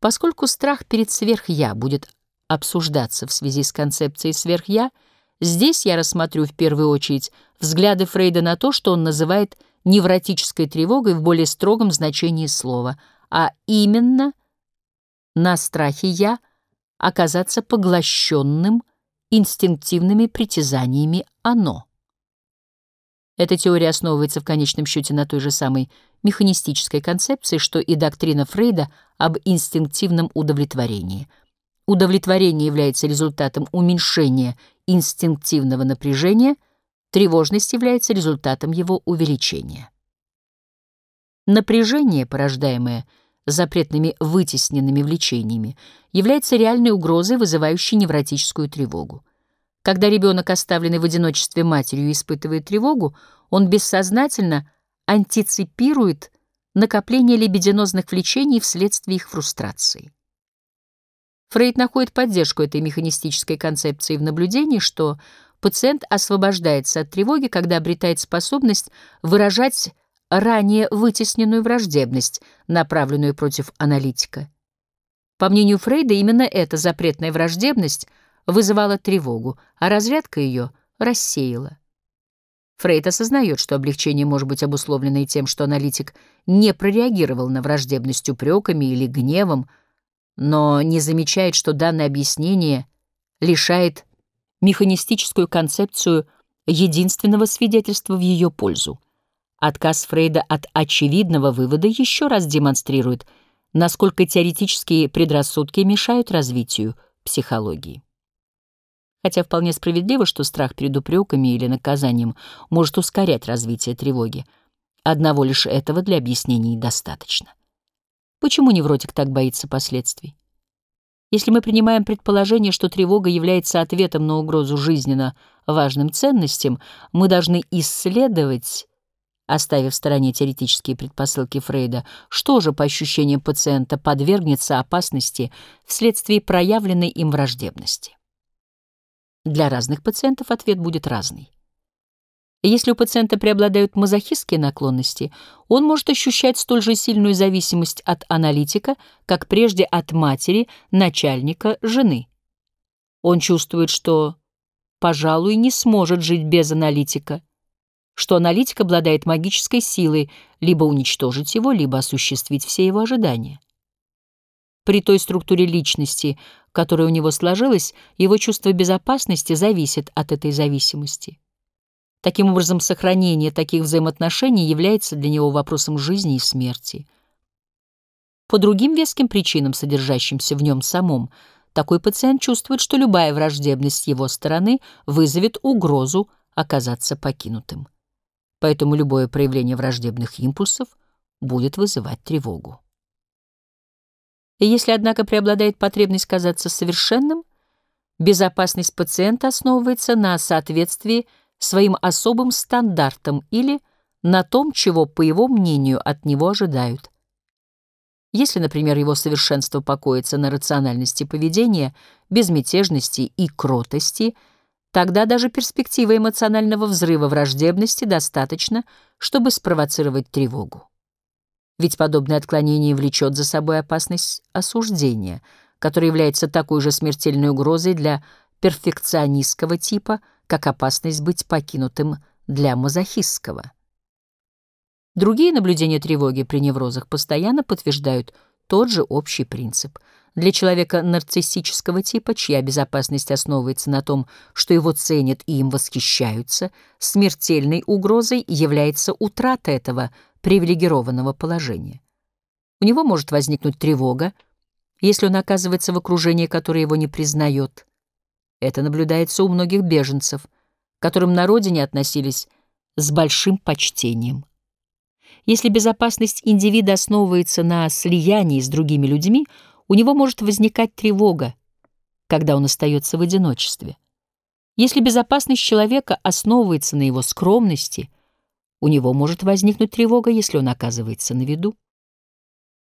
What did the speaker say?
Поскольку страх перед сверхя будет обсуждаться в связи с концепцией сверхя, здесь я рассмотрю в первую очередь взгляды Фрейда на то, что он называет невротической тревогой в более строгом значении слова, а именно на страхе «я» оказаться поглощенным инстинктивными притязаниями «оно». Эта теория основывается в конечном счете на той же самой механистической концепции, что и доктрина Фрейда об инстинктивном удовлетворении. Удовлетворение является результатом уменьшения инстинктивного напряжения, тревожность является результатом его увеличения. Напряжение, порождаемое запретными вытесненными влечениями, является реальной угрозой, вызывающей невротическую тревогу. Когда ребенок, оставленный в одиночестве матерью, испытывает тревогу, он бессознательно антиципирует накопление лебединозных влечений вследствие их фрустрации. Фрейд находит поддержку этой механистической концепции в наблюдении, что пациент освобождается от тревоги, когда обретает способность выражать ранее вытесненную враждебность, направленную против аналитика. По мнению Фрейда, именно эта запретная враждебность — вызывала тревогу, а разрядка ее рассеяла. Фрейд осознает, что облегчение может быть обусловлено и тем, что аналитик не прореагировал на враждебность упреками или гневом, но не замечает, что данное объяснение лишает механистическую концепцию единственного свидетельства в ее пользу. Отказ Фрейда от очевидного вывода еще раз демонстрирует, насколько теоретические предрассудки мешают развитию психологии хотя вполне справедливо, что страх перед упреками или наказанием может ускорять развитие тревоги. Одного лишь этого для объяснений достаточно. Почему невротик так боится последствий? Если мы принимаем предположение, что тревога является ответом на угрозу жизненно важным ценностям, мы должны исследовать, оставив в стороне теоретические предпосылки Фрейда, что же, по ощущениям пациента, подвергнется опасности вследствие проявленной им враждебности. Для разных пациентов ответ будет разный. Если у пациента преобладают мазохистские наклонности, он может ощущать столь же сильную зависимость от аналитика, как прежде от матери, начальника, жены. Он чувствует, что, пожалуй, не сможет жить без аналитика, что аналитик обладает магической силой либо уничтожить его, либо осуществить все его ожидания. При той структуре личности, которая у него сложилась, его чувство безопасности зависит от этой зависимости. Таким образом, сохранение таких взаимоотношений является для него вопросом жизни и смерти. По другим веским причинам, содержащимся в нем самом, такой пациент чувствует, что любая враждебность его стороны вызовет угрозу оказаться покинутым. Поэтому любое проявление враждебных импульсов будет вызывать тревогу. И если, однако, преобладает потребность казаться совершенным, безопасность пациента основывается на соответствии своим особым стандартам или на том, чего, по его мнению, от него ожидают. Если, например, его совершенство покоится на рациональности поведения, безмятежности и кротости, тогда даже перспектива эмоционального взрыва враждебности достаточно, чтобы спровоцировать тревогу ведь подобное отклонение влечет за собой опасность осуждения, которая является такой же смертельной угрозой для перфекционистского типа, как опасность быть покинутым для мазохистского. Другие наблюдения тревоги при неврозах постоянно подтверждают тот же общий принцип. Для человека нарциссического типа, чья безопасность основывается на том, что его ценят и им восхищаются, смертельной угрозой является утрата этого привилегированного положения. У него может возникнуть тревога, если он оказывается в окружении, которое его не признает. Это наблюдается у многих беженцев, к которым на родине относились с большим почтением. Если безопасность индивида основывается на слиянии с другими людьми, у него может возникать тревога, когда он остается в одиночестве. Если безопасность человека основывается на его скромности – у него может возникнуть тревога, если он оказывается на виду.